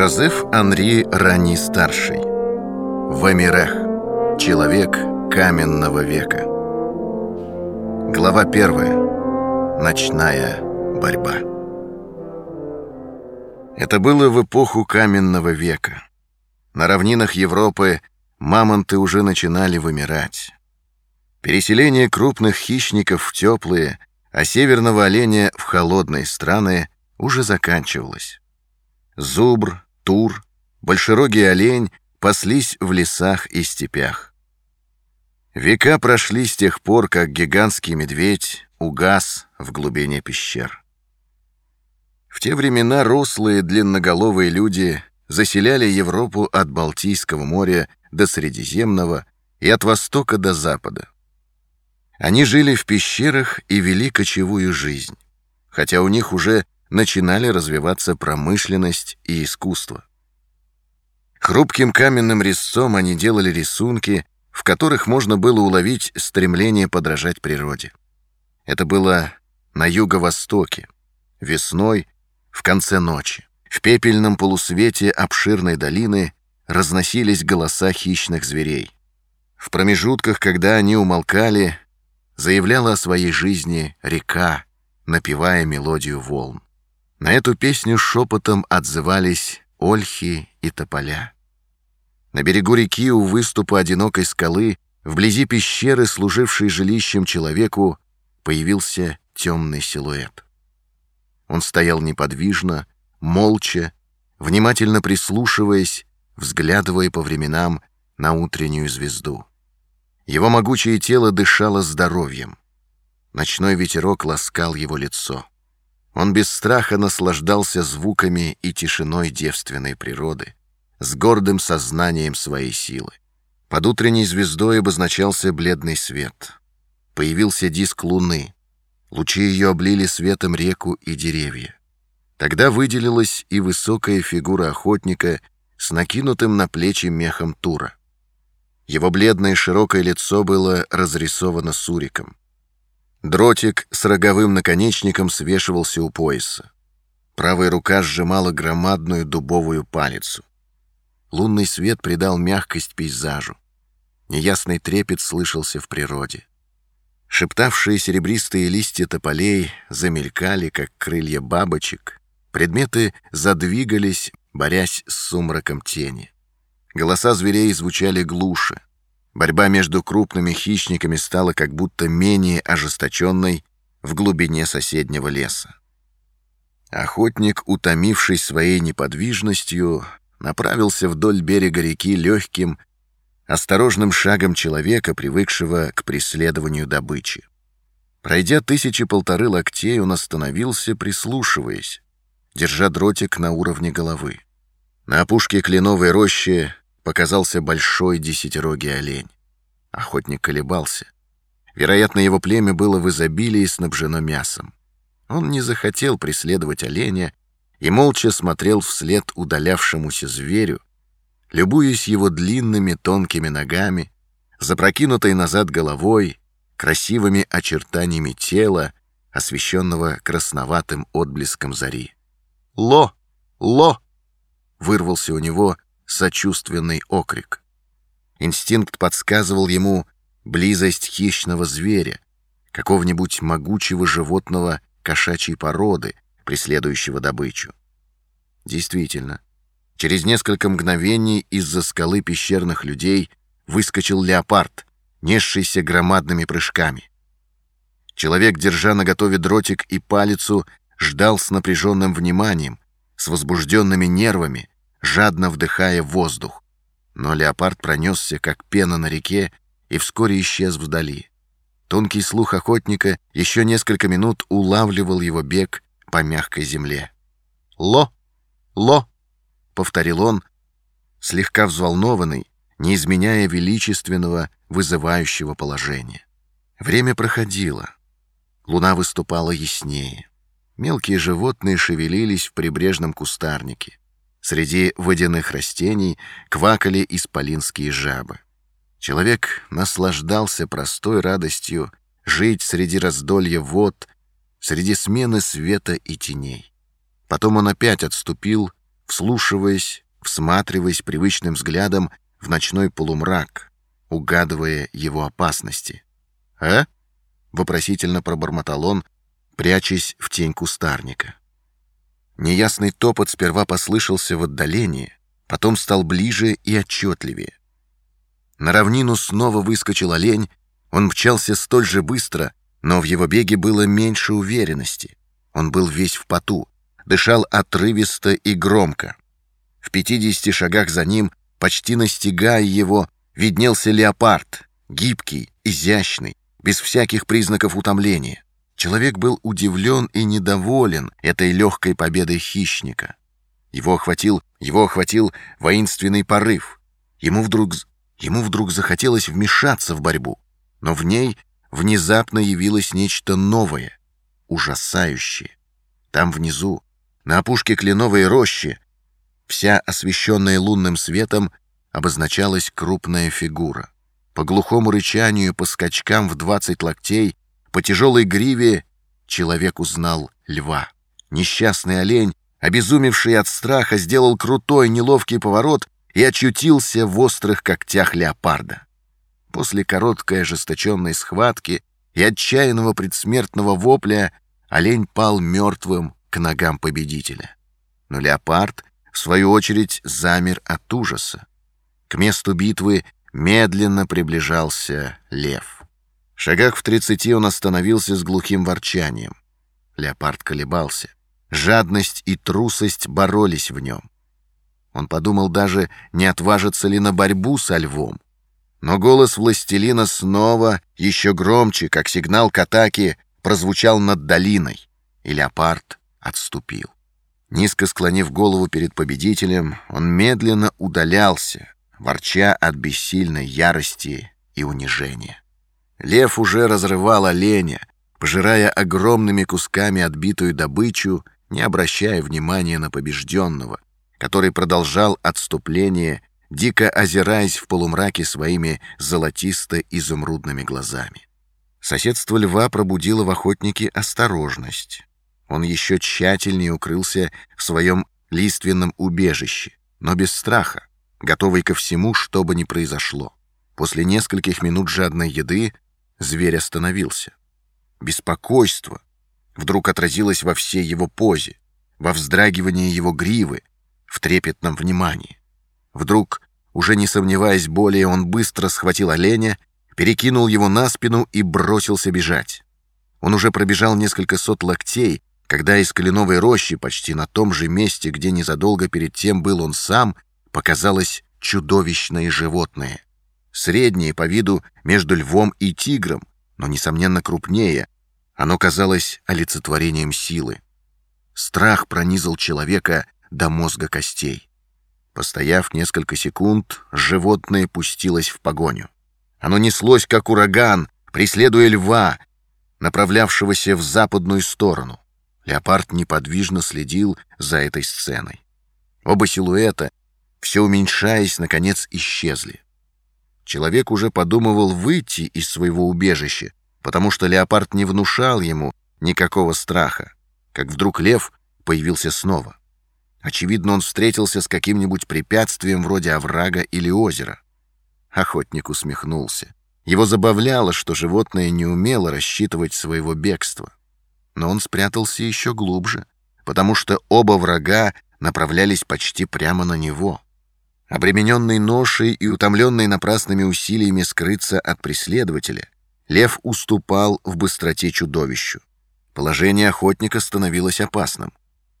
Жозеф Анри Рани-старший. Вамирех. Человек каменного века. Глава первая. Ночная борьба. Это было в эпоху каменного века. На равнинах Европы мамонты уже начинали вымирать. Переселение крупных хищников в теплые, а северного оленя в холодные страны уже заканчивалось. Зубр, тур, большерогий олень паслись в лесах и степях. Века прошли с тех пор, как гигантский медведь угас в глубине пещер. В те времена рослые длинноголовые люди заселяли Европу от Балтийского моря до Средиземного и от востока до запада. Они жили в пещерах и вели кочевую жизнь, хотя у них уже начинали развиваться промышленность и искусство. Хрупким каменным резцом они делали рисунки, в которых можно было уловить стремление подражать природе. Это было на юго-востоке, весной, в конце ночи. В пепельном полусвете обширной долины разносились голоса хищных зверей. В промежутках, когда они умолкали, заявляла о своей жизни река, напевая мелодию волн. На эту песню шепотом отзывались ольхи и тополя. На берегу реки у выступа одинокой скалы, вблизи пещеры, служившей жилищем человеку, появился темный силуэт. Он стоял неподвижно, молча, внимательно прислушиваясь, взглядывая по временам на утреннюю звезду. Его могучее тело дышало здоровьем. Ночной ветерок ласкал его лицо. Он без страха наслаждался звуками и тишиной девственной природы, с гордым сознанием своей силы. Под утренней звездой обозначался бледный свет. Появился диск луны. Лучи ее облили светом реку и деревья. Тогда выделилась и высокая фигура охотника с накинутым на плечи мехом тура. Его бледное широкое лицо было разрисовано суриком. Дротик с роговым наконечником свешивался у пояса. Правая рука сжимала громадную дубовую палицу. Лунный свет придал мягкость пейзажу. Неясный трепет слышался в природе. Шептавшие серебристые листья тополей замелькали, как крылья бабочек. Предметы задвигались, борясь с сумраком тени. Голоса зверей звучали глуше. Борьба между крупными хищниками стала как будто менее ожесточенной в глубине соседнего леса. Охотник, утомившись своей неподвижностью, направился вдоль берега реки легким, осторожным шагом человека, привыкшего к преследованию добычи. Пройдя тысячи полторы локтей, он остановился, прислушиваясь, держа дротик на уровне головы. На опушке кленовой рощи показался большой десятирогий олень. Охотник колебался. Вероятно, его племя было в изобилии снабжено мясом. Он не захотел преследовать оленя и молча смотрел вслед удалявшемуся зверю, любуясь его длинными тонкими ногами, запрокинутой назад головой, красивыми очертаниями тела, освещенного красноватым отблеском зари. «Ло! Ло!» — вырвался у него сочувственный окрик. Инстинкт подсказывал ему близость хищного зверя, какого-нибудь могучего животного кошачьей породы, преследующего добычу. Действительно, через несколько мгновений из-за скалы пещерных людей выскочил леопард, несшийся громадными прыжками. Человек, держа наготове дротик и палицу, ждал с напряженным вниманием, с возбужденными нервами, жадно вдыхая воздух. Но леопард пронесся, как пена на реке, и вскоре исчез вдали. Тонкий слух охотника еще несколько минут улавливал его бег по мягкой земле. «Ло! Ло!» — повторил он, слегка взволнованный, не изменяя величественного, вызывающего положения. Время проходило. Луна выступала яснее. Мелкие животные шевелились в прибрежном кустарнике. Среди водяных растений квакали исполинские жабы. Человек наслаждался простой радостью жить среди раздолья вод, среди смены света и теней. Потом он опять отступил вслушиваясь, всматриваясь привычным взглядом в ночной полумрак, угадывая его опасности. «А?» — вопросительно пробормотал он, прячась в тень кустарника. Неясный топот сперва послышался в отдалении, потом стал ближе и отчетливее. На равнину снова выскочил олень, он мчался столь же быстро, но в его беге было меньше уверенности. Он был весь в поту, дышал отрывисто и громко. В пятидесяти шагах за ним, почти настигая его, виднелся леопард, гибкий, изящный, без всяких признаков утомления. Человек был удивлен и недоволен этой легкой победой хищника. Его охватил, его охватил воинственный порыв. Ему вдруг, ему вдруг захотелось вмешаться в борьбу, но в ней внезапно явилось нечто новое, ужасающее. Там внизу, на опушке кленовой рощи, вся освещенная лунным светом, обозначалась крупная фигура. По глухому рычанию, по скачкам в двадцать локтей, по тяжелой гриве человек узнал льва. Несчастный олень, обезумевший от страха, сделал крутой неловкий поворот и очутился в острых когтях леопарда. После короткой ожесточенной схватки и отчаянного предсмертного вопля олень пал мертвым к ногам победителя. Но леопард, в свою очередь, замер от ужаса. К месту битвы медленно приближался лев шагах в тридцати он остановился с глухим ворчанием. Леопард колебался. Жадность и трусость боролись в нем. Он подумал даже, не отважится ли на борьбу со львом. Но голос властелина снова, еще громче, как сигнал к атаке, прозвучал над долиной, и леопард отступил. Низко склонив голову перед победителем, он медленно удалялся, ворча от бессильной ярости и унижения. Лев уже разрывал оленя, пожирая огромными кусками отбитую добычу, не обращая внимания на побежденного, который продолжал отступление, дико озираясь в полумраке своими золотисто-изумрудными глазами. Соседство льва пробудило в охотнике осторожность. Он еще тщательнее укрылся в своем лиственном убежище, но без страха, готовый ко всему, что бы ни произошло. После нескольких минут жадной еды Зверь остановился. Беспокойство вдруг отразилось во всей его позе, во вздрагивании его гривы, в трепетном внимании. Вдруг, уже не сомневаясь более, он быстро схватил оленя, перекинул его на спину и бросился бежать. Он уже пробежал несколько сот локтей, когда из кленовой рощи, почти на том же месте, где незадолго перед тем был он сам, показалось чудовищное животное среднее по виду между львом и тигром, но, несомненно, крупнее. Оно казалось олицетворением силы. Страх пронизал человека до мозга костей. Постояв несколько секунд, животное пустилось в погоню. Оно неслось, как ураган, преследуя льва, направлявшегося в западную сторону. Леопард неподвижно следил за этой сценой. Оба силуэта, все уменьшаясь, наконец исчезли. Человек уже подумывал выйти из своего убежища, потому что леопард не внушал ему никакого страха, как вдруг лев появился снова. Очевидно, он встретился с каким-нибудь препятствием вроде оврага или озера. Охотник усмехнулся. Его забавляло, что животное не умело рассчитывать своего бегства. Но он спрятался еще глубже, потому что оба врага направлялись почти прямо на него. Обремененный ношей и утомленный напрасными усилиями скрыться от преследователя, лев уступал в быстроте чудовищу. Положение охотника становилось опасным.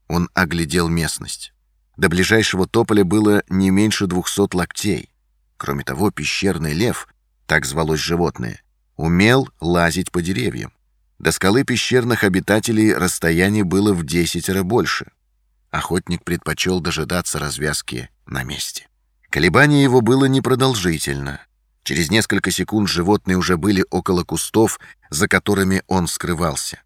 Он оглядел местность. До ближайшего тополя было не меньше двухсот локтей. Кроме того, пещерный лев, так звалось животное, умел лазить по деревьям. До скалы пещерных обитателей расстояние было в десятеро больше. Охотник предпочел дожидаться развязки на месте. Колебание его было непродолжительно. Через несколько секунд животные уже были около кустов, за которыми он скрывался.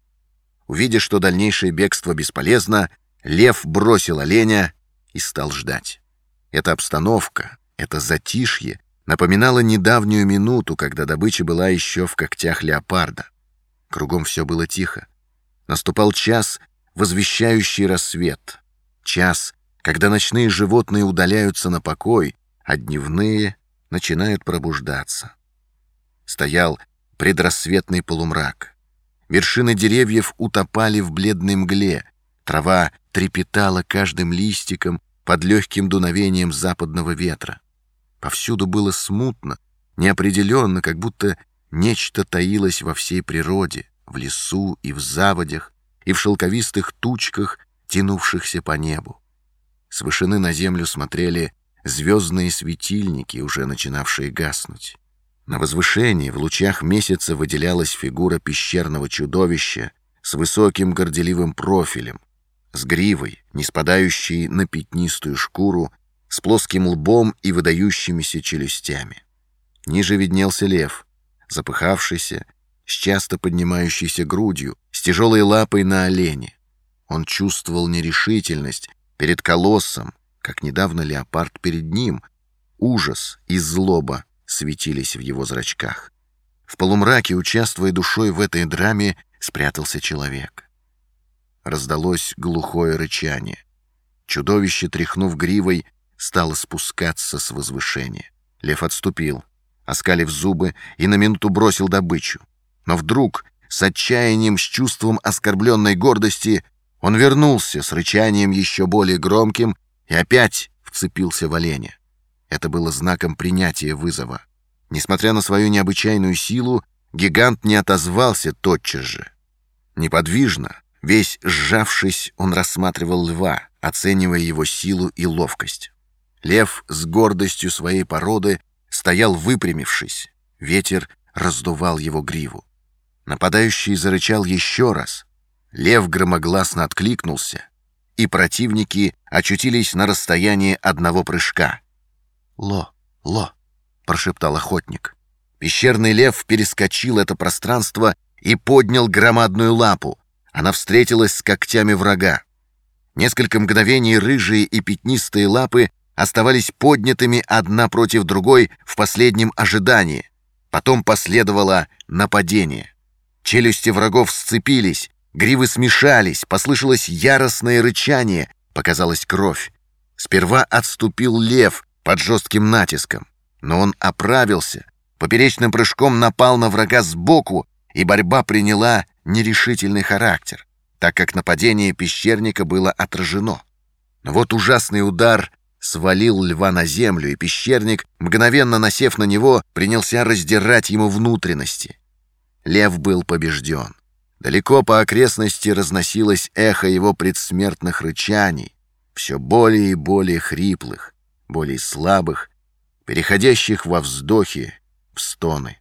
Увидя, что дальнейшее бегство бесполезно, лев бросил оленя и стал ждать. Эта обстановка, это затишье напоминало недавнюю минуту, когда добыча была еще в когтях леопарда. Кругом все было тихо. Наступал час, возвещающий рассвет. Час, когда ночные животные удаляются на покой, а дневные начинают пробуждаться. Стоял предрассветный полумрак. Вершины деревьев утопали в бледной мгле, трава трепетала каждым листиком под легким дуновением западного ветра. Повсюду было смутно, неопределенно, как будто нечто таилось во всей природе, в лесу и в заводях, и в шелковистых тучках, тянувшихся по небу. С вышины на землю смотрели звездные светильники, уже начинавшие гаснуть. На возвышении в лучах месяца выделялась фигура пещерного чудовища с высоким горделивым профилем, с гривой, не спадающей на пятнистую шкуру, с плоским лбом и выдающимися челюстями. Ниже виднелся лев, запыхавшийся, с часто поднимающейся грудью, с тяжелой лапой на олене. Он чувствовал нерешительность перед колоссом, как недавно леопард перед ним. Ужас и злоба светились в его зрачках. В полумраке, участвуя душой в этой драме, спрятался человек. Раздалось глухое рычание. Чудовище, тряхнув гривой, стало спускаться с возвышения. Лев отступил, оскалив зубы, и на минуту бросил добычу. Но вдруг, с отчаянием, с чувством оскорбленной гордости, он вернулся с рычанием еще более громким и опять вцепился в оленя. Это было знаком принятия вызова. Несмотря на свою необычайную силу, гигант не отозвался тотчас же. Неподвижно, весь сжавшись, он рассматривал льва, оценивая его силу и ловкость. Лев с гордостью своей породы стоял выпрямившись. Ветер раздувал его гриву. Нападающий зарычал еще раз. Лев громогласно откликнулся, и противники очутились на расстоянии одного прыжка — «Ло, ло!» — прошептал охотник. Пещерный лев перескочил это пространство и поднял громадную лапу. Она встретилась с когтями врага. Несколько мгновений рыжие и пятнистые лапы оставались поднятыми одна против другой в последнем ожидании. Потом последовало нападение. Челюсти врагов сцепились, гривы смешались, послышалось яростное рычание, показалась кровь. Сперва отступил лев, под жестким натиском. Но он оправился, поперечным прыжком напал на врага сбоку, и борьба приняла нерешительный характер, так как нападение пещерника было отражено. Но вот ужасный удар свалил льва на землю, и пещерник, мгновенно насев на него, принялся раздирать ему внутренности. Лев был побежден. Далеко по окрестности разносилось эхо его предсмертных рычаний, все более и более хриплых более слабых, переходящих во вздохи, в стоны.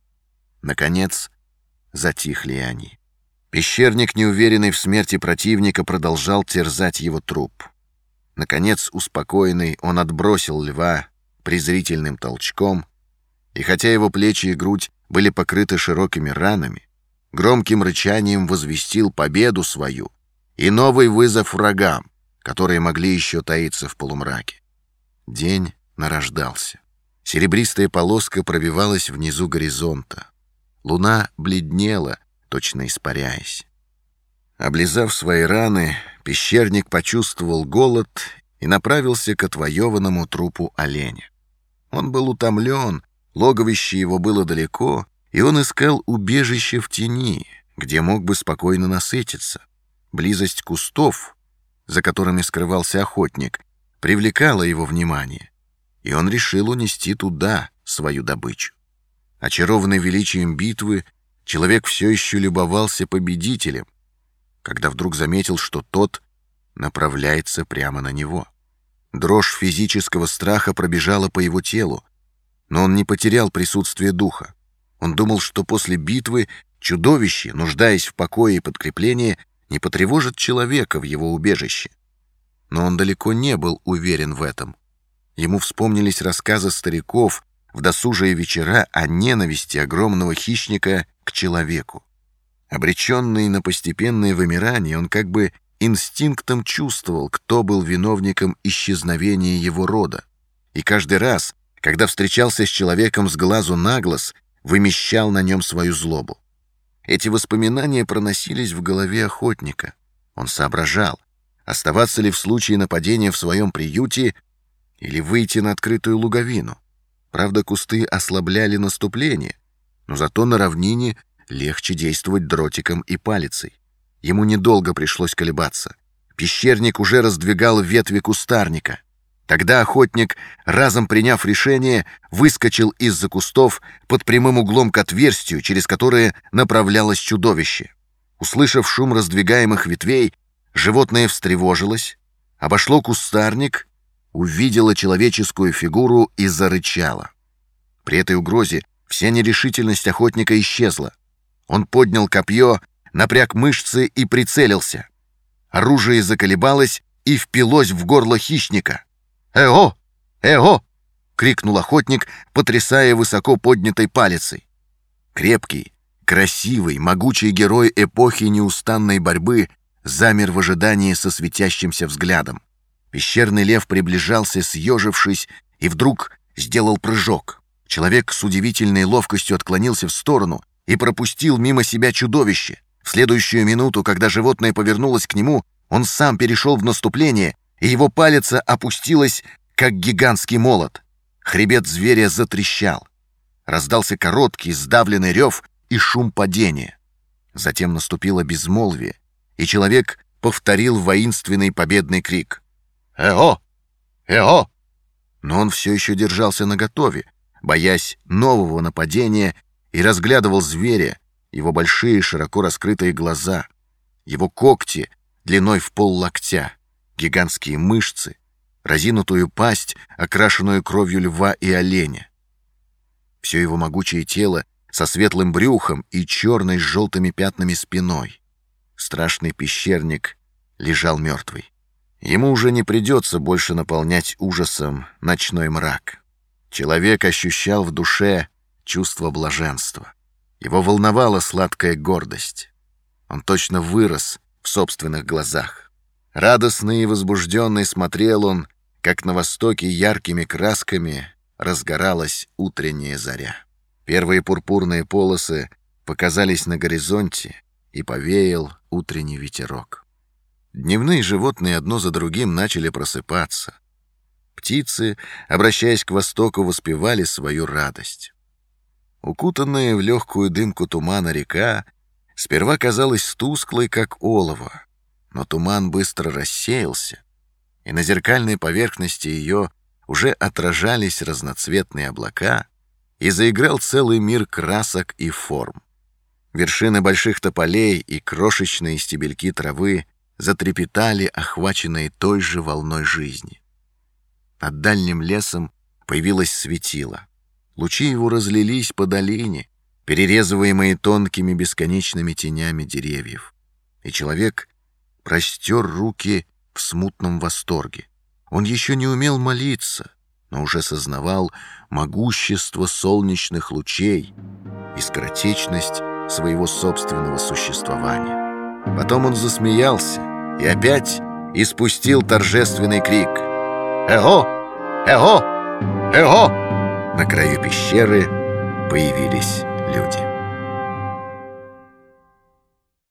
Наконец, затихли они. Пещерник, неуверенный в смерти противника, продолжал терзать его труп. Наконец, успокоенный, он отбросил льва презрительным толчком, и хотя его плечи и грудь были покрыты широкими ранами, громким рычанием возвестил победу свою и новый вызов врагам, которые могли еще таиться в полумраке. День нарождался. Серебристая полоска пробивалась внизу горизонта. Луна бледнела, точно испаряясь. Облизав свои раны, пещерник почувствовал голод и направился к отвоеванному трупу оленя. Он был утомлен, логовище его было далеко, и он искал убежище в тени, где мог бы спокойно насытиться. Близость кустов, за которыми скрывался охотник, привлекало его внимание, и он решил унести туда свою добычу. Очарованный величием битвы, человек все еще любовался победителем, когда вдруг заметил, что тот направляется прямо на него. Дрожь физического страха пробежала по его телу, но он не потерял присутствие духа. Он думал, что после битвы чудовище, нуждаясь в покое и подкреплении, не потревожит человека в его убежище но он далеко не был уверен в этом. Ему вспомнились рассказы стариков в досужие вечера о ненависти огромного хищника к человеку. Обреченный на постепенное вымирание, он как бы инстинктом чувствовал, кто был виновником исчезновения его рода. И каждый раз, когда встречался с человеком с глазу на глаз, вымещал на нем свою злобу. Эти воспоминания проносились в голове охотника. Он соображал, Оставаться ли в случае нападения в своем приюте или выйти на открытую луговину? Правда, кусты ослабляли наступление, но зато на равнине легче действовать дротиком и палицей. Ему недолго пришлось колебаться. Пещерник уже раздвигал ветви кустарника. Тогда охотник, разом приняв решение, выскочил из-за кустов под прямым углом к отверстию, через которое направлялось чудовище. Услышав шум раздвигаемых ветвей, животное встревожилось, обошло кустарник, увидело человеческую фигуру и зарычало. При этой угрозе вся нерешительность охотника исчезла. Он поднял копье, напряг мышцы и прицелился. Оружие заколебалось и впилось в горло хищника. «Эго! Эго!» — крикнул охотник, потрясая высоко поднятой палицей. Крепкий, красивый, могучий герой эпохи неустанной борьбы замер в ожидании со светящимся взглядом. Пещерный лев приближался, съежившись, и вдруг сделал прыжок. Человек с удивительной ловкостью отклонился в сторону и пропустил мимо себя чудовище. В следующую минуту, когда животное повернулось к нему, он сам перешел в наступление, и его палец опустилась, как гигантский молот. Хребет зверя затрещал. Раздался короткий, сдавленный рев и шум падения. Затем наступило безмолвие, и человек повторил воинственный победный крик. «Эо! Эо!» Но он все еще держался наготове, боясь нового нападения, и разглядывал зверя, его большие широко раскрытые глаза, его когти длиной в пол локтя, гигантские мышцы, разинутую пасть, окрашенную кровью льва и оленя. Все его могучее тело со светлым брюхом и черной с желтыми пятнами спиной. Страшный пещерник лежал мертвый. Ему уже не придется больше наполнять ужасом ночной мрак. Человек ощущал в душе чувство блаженства. Его волновала сладкая гордость. Он точно вырос в собственных глазах. Радостный и возбужденный смотрел он, как на востоке яркими красками разгоралась утренняя заря. Первые пурпурные полосы показались на горизонте, и повеял утренний ветерок. Дневные животные одно за другим начали просыпаться. Птицы, обращаясь к востоку, воспевали свою радость. Укутанная в легкую дымку тумана река сперва казалась тусклой, как олово, но туман быстро рассеялся, и на зеркальной поверхности ее уже отражались разноцветные облака, и заиграл целый мир красок и форм. Вершины больших тополей и крошечные стебельки травы затрепетали, охваченные той же волной жизни. Над дальним лесом появилось светило. Лучи его разлились по долине, перерезываемые тонкими бесконечными тенями деревьев. И человек простер руки в смутном восторге. Он еще не умел молиться, но уже сознавал могущество солнечных лучей и скоротечность своего собственного существования. Потом он засмеялся и опять испустил торжественный крик — «Эго! Эго! Эго!» На краю пещеры появились люди.